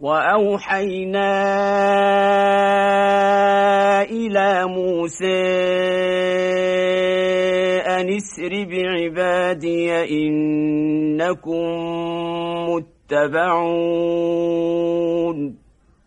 وأوحينا إلى موسى أن اسر بعبادي إنكم متبعون.